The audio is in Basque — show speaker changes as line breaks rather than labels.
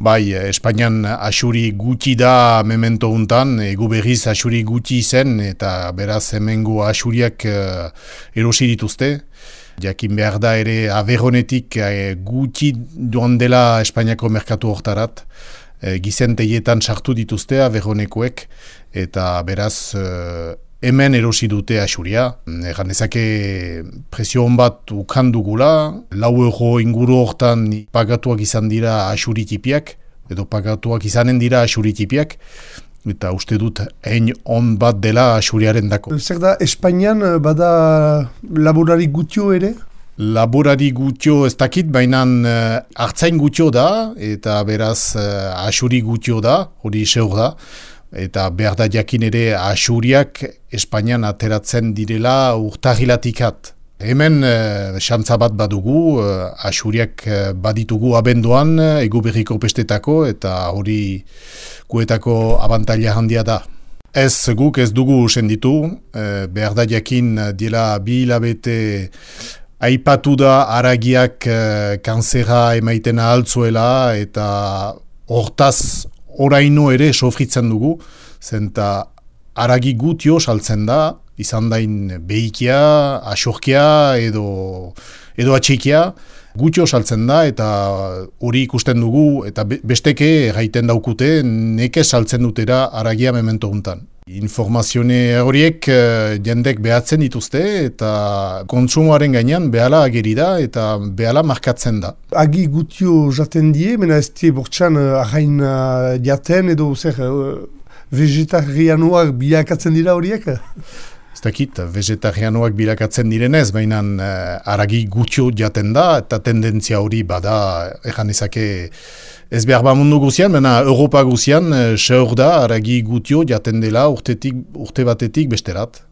Bai, Espainian asuri gutxi da memento untan, egu berriz asuri gutxi zen, eta beraz hemengo asuriak uh, erosi dituzte. Jakin behar da ere averronetik uh, gutxi duan dela Espainiako merkatu hortarat. Uh, gizenteietan sartu dituzte averronekoek, eta beraz hemen erosi dute asuria. Egan ezake presio hon bat ukandugula, lau euro inguru hortan pagatuak izan dira asuritipiak, edo pagatuak izanen dira asuritipiak, eta uste dut hein on bat dela asuriaren dako.
Zer da, Espainian eh, bada laborari gutio ere?
Laborari gutio ez dakit, baina uh, hartzain gutio da, eta beraz uh, asuri gutio da, hori seur da eta behar da jakin ere asuriak Espainian ateratzen direla urtahilatikat. Hemen e, xantza bat badugu, e, asuriak e, baditugu abenduan egu berriko pestetako eta hori guetako abantaila handia da. Ez guk ez dugu senditu, e, behar da jakin dira bi hilabete aipatu da aragiak e, kanzera emaiten altzuela eta hortaz oraino ere sofritzen dugu, zenta aragi gutio saltzen da, izan dain behikia, asorkia edo, edo atxikia, gutio saltzen da eta hori ikusten dugu eta besteke gaiten daukute neke saltzen dutera aragia memento guntan. Informazione horiek uh, jendek behatzen dituzte eta kontsumoaren gainean behala ageri da eta behala markatzen da.
Agi gutio jaten die, mena ez die bortxan uh, ahain uh, jaten edo zer vegetarianuak bilakatzen dira horiek?
Ez dakit, vegetarianuak bilakatzen direnez, baina uh, aragi gutio jaten da eta tendentzia hori bada egan ezake Ez behar ba mundu guzian, mena Europa guzian, seur da, aragi gutio, jaten dela urtetik, urte batetik besterat.